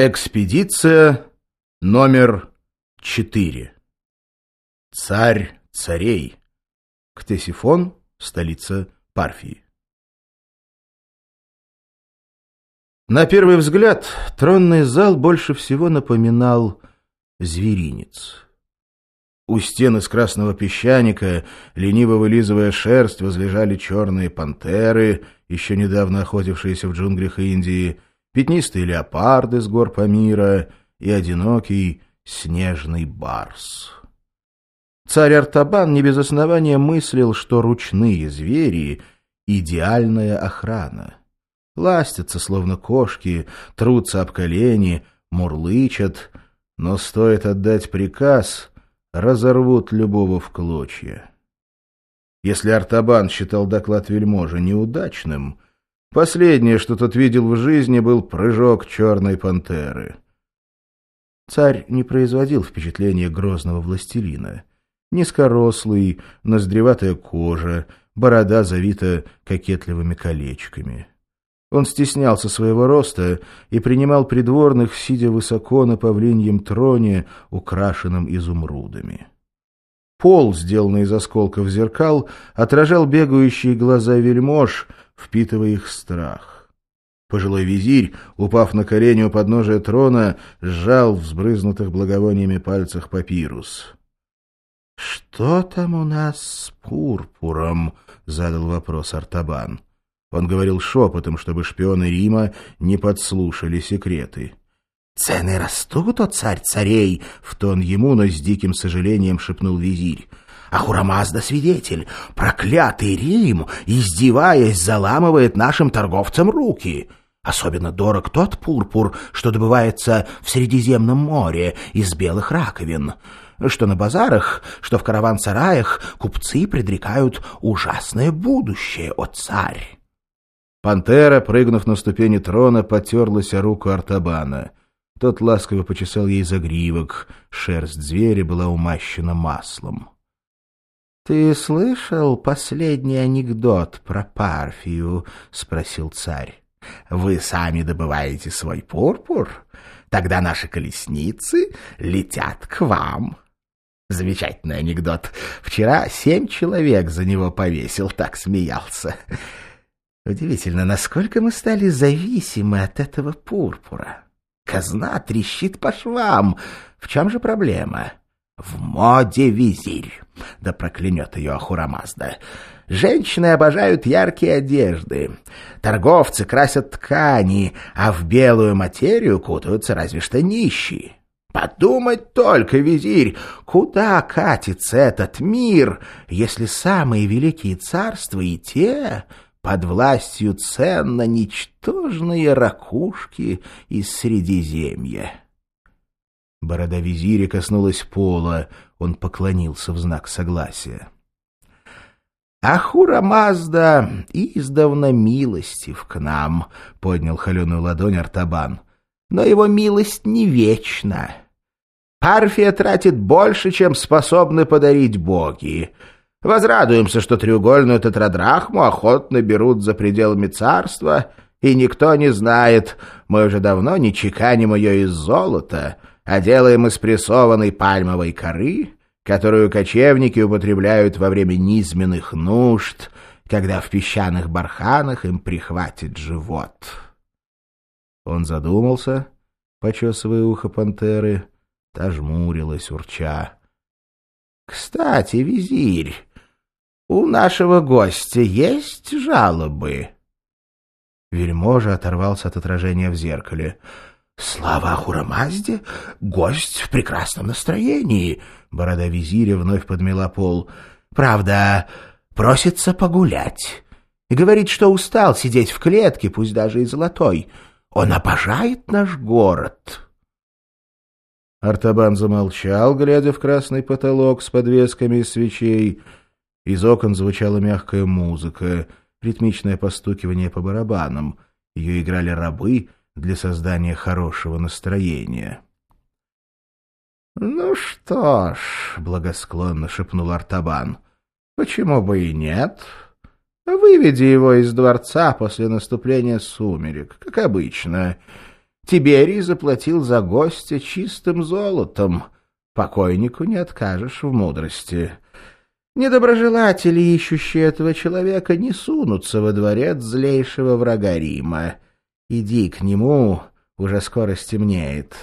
Экспедиция номер четыре. Царь царей. Ктесифон, столица Парфии. На первый взгляд тронный зал больше всего напоминал зверинец. У стен из красного песчаника, лениво вылизывая шерсть, возлежали черные пантеры, еще недавно охотившиеся в джунглях Индии, пятнистые леопарды с гор Памира и одинокий снежный барс. Царь Артабан не без основания мыслил, что ручные звери — идеальная охрана. Ластятся, словно кошки, трутся об колени, мурлычат, но стоит отдать приказ, разорвут любого в клочья. Если Артабан считал доклад вельможа неудачным — Последнее, что тот видел в жизни, был прыжок черной пантеры. Царь не производил впечатления грозного властелина. Низкорослый, ноздреватая кожа, борода завита кокетливыми колечками. Он стеснялся своего роста и принимал придворных, сидя высоко на павлиньем троне, украшенном изумрудами. Пол, сделанный из осколков зеркал, отражал бегающие глаза вельмож, впитывая их страх. Пожилой визирь, упав на колени у подножия трона, сжал в взбрызнутых благовониями пальцах папирус. — Что там у нас с пурпуром? — задал вопрос Артабан. Он говорил шепотом, чтобы шпионы Рима не подслушали секреты. — Цены растут, о царь царей! — в тон ему, но с диким сожалением шепнул визирь. Ахурамазда свидетель. Проклятый Рим, издеваясь, заламывает нашим торговцам руки. Особенно дорог тот пурпур, что добывается в Средиземном море из белых раковин. Что на базарах, что в караван-сараях купцы предрекают ужасное будущее, о царь. Пантера, прыгнув на ступени трона, потерлась о руку Артабана. Тот ласково почесал ей загривок, шерсть зверя была умащена маслом. «Ты слышал последний анекдот про Парфию?» — спросил царь. «Вы сами добываете свой пурпур? Тогда наши колесницы летят к вам». Замечательный анекдот. Вчера семь человек за него повесил, так смеялся. Удивительно, насколько мы стали зависимы от этого пурпура. Казна трещит по швам. В чем же проблема? В моде визирь. Да проклянет ее Ахурамазда. Женщины обожают яркие одежды. Торговцы красят ткани, а в белую материю кутаются разве что нищие. Подумать только, визирь, куда катится этот мир, если самые великие царства и те под властью ценно ничтожные ракушки из Средиземья. Борода визиря коснулась пола, он поклонился в знак согласия. «Ахура Мазда издавна милостив к нам», — поднял холеную ладонь Артабан. «Но его милость не вечна. Парфия тратит больше, чем способны подарить боги. Возрадуемся, что треугольную тетрадрахму охотно берут за пределами царства, и никто не знает, мы уже давно не чеканим ее из золота, а делаем из прессованной пальмовой коры, которую кочевники употребляют во время низменных нужд, когда в песчаных барханах им прихватит живот. Он задумался, почесывая ухо пантеры, та жмурилась, урча. — Кстати, визирь, у нашего гостя есть жалобы? Вельможа оторвался от отражения в зеркале — Слава Ахурамазде! Гость в прекрасном настроении!» Борода визиря вновь подмела пол. «Правда, просится погулять. И говорит, что устал сидеть в клетке, пусть даже и золотой. Он обожает наш город». Артабан замолчал, глядя в красный потолок с подвесками из свечей. Из окон звучала мягкая музыка, ритмичное постукивание по барабанам. Ее играли рабы — для создания хорошего настроения. «Ну что ж», — благосклонно шепнул Артабан, — «почему бы и нет? Выведи его из дворца после наступления сумерек, как обычно. Тиберий заплатил за гостя чистым золотом. Покойнику не откажешь в мудрости. Недоброжелатели, ищущие этого человека, не сунутся во дворец злейшего врага Рима. Иди к нему, уже скоро стемнеет.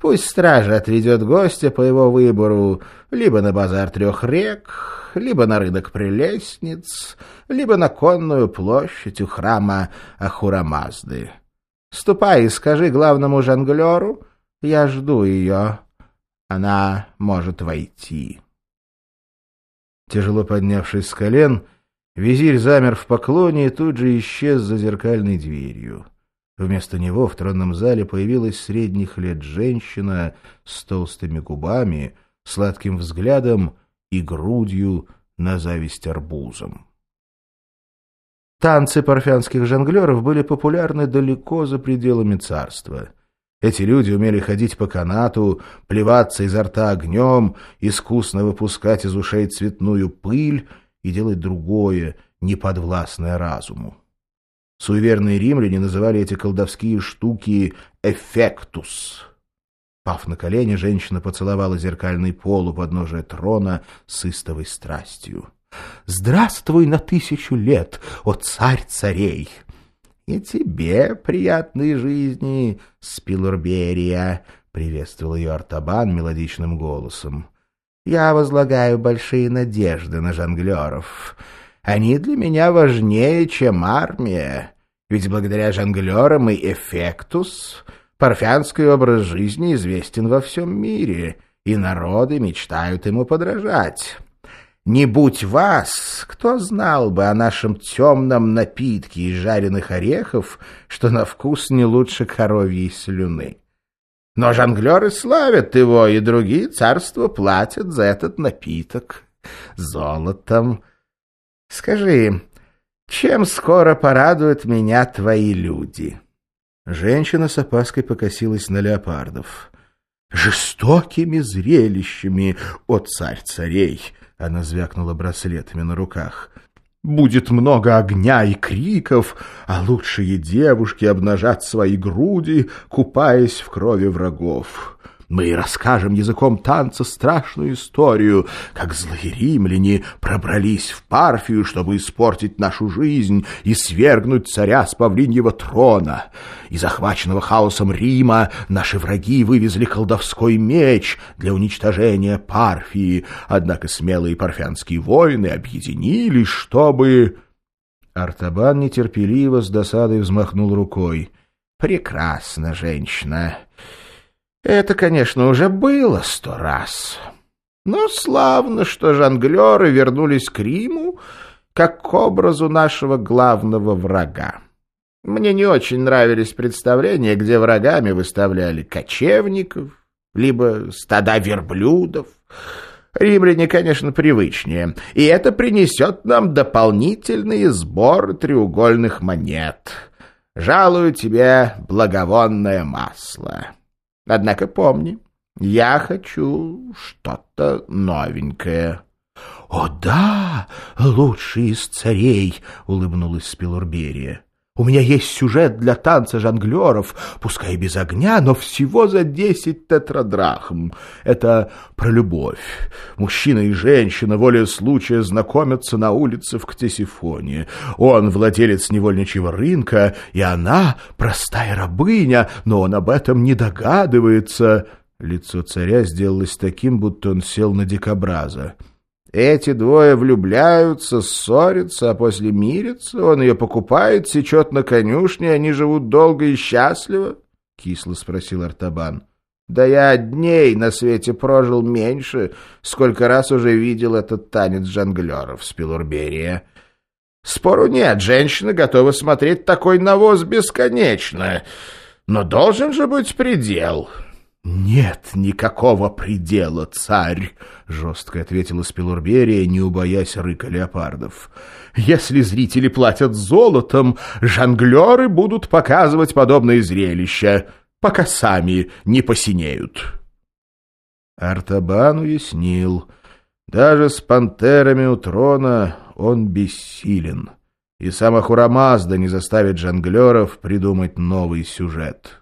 Пусть стража отведет гостя по его выбору либо на базар трех рек, либо на рынок прелестниц, либо на конную площадь у храма Ахурамазды. Ступай и скажи главному жонглеру, я жду ее. Она может войти. Тяжело поднявшись с колен, визирь замер в поклоне и тут же исчез за зеркальной дверью. Вместо него в тронном зале появилась средних лет женщина с толстыми губами, сладким взглядом и грудью на зависть арбузом. Танцы парфянских жонглеров были популярны далеко за пределами царства. Эти люди умели ходить по канату, плеваться изо рта огнем, искусно выпускать из ушей цветную пыль и делать другое, неподвластное разуму. Суеверные римляне называли эти колдовские штуки «эффектус». Пав на колени, женщина поцеловала зеркальный пол у подножия трона с истовой страстью. «Здравствуй на тысячу лет, о царь царей!» «И тебе приятной жизни, Спилурберия!» — приветствовал ее Артабан мелодичным голосом. «Я возлагаю большие надежды на жонглеров». Они для меня важнее, чем армия. Ведь благодаря жонглерам и эффектус парфянский образ жизни известен во всем мире, и народы мечтают ему подражать. Не будь вас, кто знал бы о нашем темном напитке из жареных орехов, что на вкус не лучше коровьей слюны? Но жонглеры славят его, и другие царства платят за этот напиток золотом, Скажи, чем скоро порадуют меня твои люди?» Женщина с опаской покосилась на леопардов. «Жестокими зрелищами, о царь царей!» Она звякнула браслетами на руках. «Будет много огня и криков, а лучшие девушки обнажат свои груди, купаясь в крови врагов. Мы расскажем языком танца страшную историю, как злые римляне пробрались в Парфию, чтобы испортить нашу жизнь и свергнуть царя с павлиньего трона. Из захваченного хаосом Рима наши враги вывезли колдовской меч для уничтожения Парфии, однако смелые парфянские воины объединились, чтобы... Артабан нетерпеливо с досадой взмахнул рукой. «Прекрасно, женщина!» Это, конечно, уже было сто раз. Но славно, что жонглеры вернулись к Риму как к образу нашего главного врага. Мне не очень нравились представления, где врагами выставляли кочевников, либо стада верблюдов. Римляне, конечно, привычнее, и это принесет нам дополнительные сборы треугольных монет. Жалую тебе благовонное масло». Однако помни, я хочу что-то новенькое. — О да, лучший из царей! — улыбнулась Спилурберия. У меня есть сюжет для танца жонглеров, пускай без огня, но всего за десять тетрадрахм. Это про любовь. Мужчина и женщина, воля случая, знакомятся на улице в Ктесифоне. Он владелец невольничьего рынка, и она простая рабыня, но он об этом не догадывается. Лицо царя сделалось таким, будто он сел на дикобраза. Эти двое влюбляются, ссорятся, а после мирятся. Он ее покупает, сечет на конюшне, они живут долго и счастливо? — кисло спросил Артабан. — Да я дней на свете прожил меньше, сколько раз уже видел этот танец жонглеров с Пилурберия. Спору нет, женщина готова смотреть такой навоз бесконечно. Но должен же быть предел. «Нет никакого предела, царь!» — жестко ответила Спилурберия, не убоясь рыка леопардов. «Если зрители платят золотом, жонглеры будут показывать подобные зрелища, пока сами не посинеют». Артабан уяснил. Даже с пантерами у трона он бессилен, и сам Ахурамазда не заставит жонглеров придумать новый сюжет.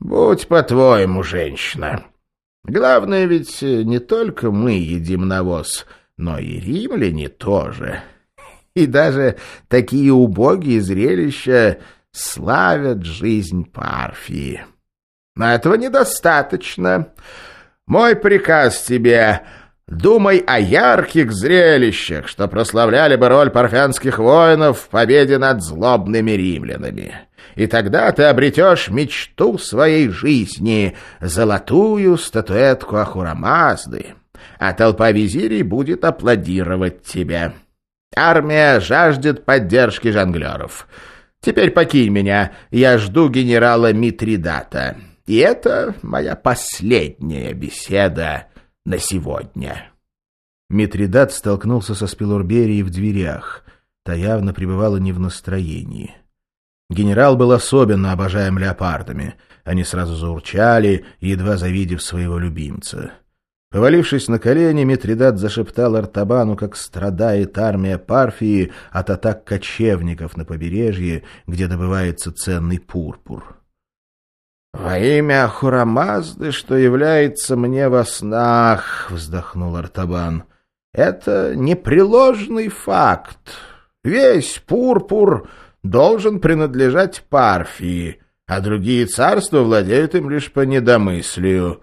Будь по-твоему, женщина. Главное ведь не только мы едим навоз, но и римляне тоже. И даже такие убогие зрелища славят жизнь Парфии. Но этого недостаточно. Мой приказ тебе — думай о ярких зрелищах, что прославляли бы роль парфянских воинов в победе над злобными римлянами. И тогда ты обретешь мечту своей жизни — золотую статуэтку Ахурамазды, а толпа визирей будет аплодировать тебе. Армия жаждет поддержки жонглеров. Теперь покинь меня, я жду генерала Митридата». И это моя последняя беседа на сегодня. Митридат столкнулся со Спилурберией в дверях. Та явно пребывала не в настроении. Генерал был особенно обожаем леопардами. Они сразу заурчали, едва завидев своего любимца. Повалившись на колени, Митридат зашептал Артабану, как страдает армия Парфии от атак кочевников на побережье, где добывается ценный пурпур. «Во имя Ахурамазды, что является мне во снах», — вздохнул Артабан, — «это непреложный факт. Весь пурпур должен принадлежать Парфии, а другие царства владеют им лишь по недомыслию.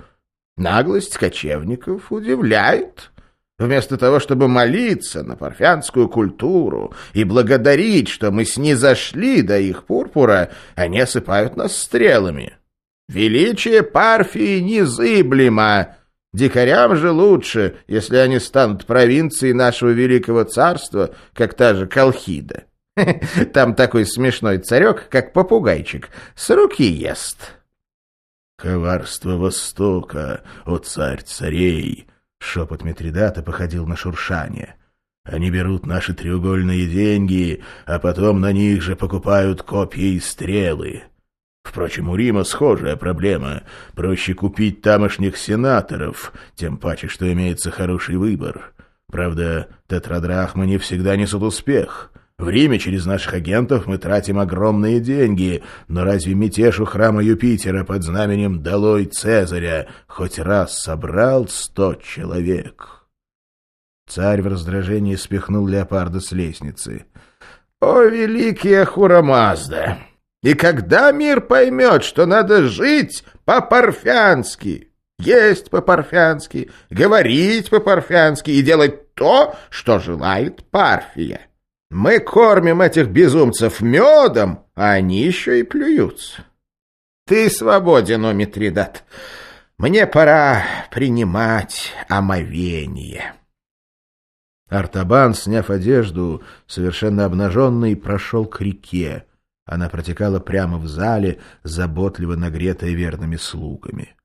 Наглость кочевников удивляет». Вместо того, чтобы молиться на парфянскую культуру и благодарить, что мы снизошли до их пурпура, они осыпают нас стрелами. Величие Парфии незыблемо. Дикарям же лучше, если они станут провинцией нашего великого царства, как та же Колхида. Там такой смешной царек, как попугайчик, с руки ест. «Коварство Востока, о царь царей!» Шепот Митридата походил на шуршание. «Они берут наши треугольные деньги, а потом на них же покупают копья и стрелы. Впрочем, у Рима схожая проблема. Проще купить тамошних сенаторов, тем паче, что имеется хороший выбор. Правда, тетрадрахмы не всегда несут успех. В Риме через наших агентов мы тратим огромные деньги, но разве мятеж у храма Юпитера под знаменем «Долой Цезаря» хоть раз собрал сто человек? Царь в раздражении спихнул леопарда с лестницы. «О, великий Ахурамазда! И когда мир поймет, что надо жить по-парфянски, есть по-парфянски, говорить по-парфянски и делать то, что желает Парфия? Мы кормим этих безумцев медом, а они еще и плюются. Ты свободен, о Митридат. Мне пора принимать омовение. Артабан, сняв одежду, совершенно обнаженный, прошел к реке, она протекала прямо в зале, заботливо нагретая верными слугами.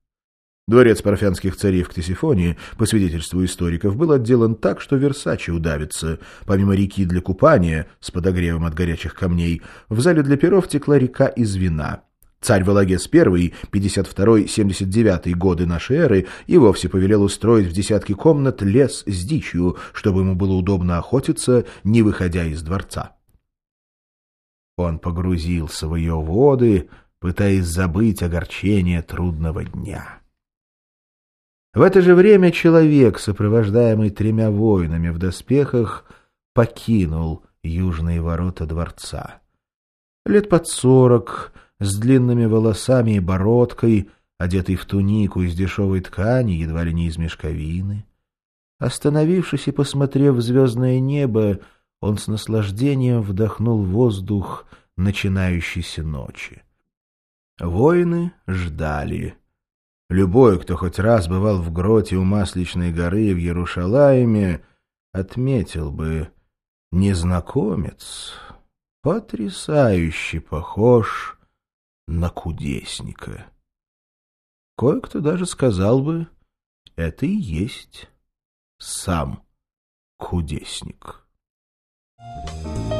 Дворец парфянских царей в Ктесифонии, по свидетельству историков, был отделан так, что Версачи удавится. Помимо реки для купания, с подогревом от горячих камней, в зале для перов текла река из вина. Царь Валагес I, 52-79 годы нашей эры, и вовсе повелел устроить в десятки комнат лес с дичью, чтобы ему было удобно охотиться, не выходя из дворца. Он погрузился в ее воды, пытаясь забыть огорчение трудного дня. В это же время человек, сопровождаемый тремя воинами в доспехах, покинул южные ворота дворца. Лет под сорок, с длинными волосами и бородкой, одетый в тунику из дешевой ткани, едва ли не из мешковины. Остановившись и посмотрев в звездное небо, он с наслаждением вдохнул воздух начинающейся ночи. Воины ждали. Любой, кто хоть раз бывал в гроте у Масличной горы в Ярушалаеме, отметил бы, незнакомец потрясающе похож на кудесника. Кое-кто даже сказал бы, это и есть сам кудесник. Thank you.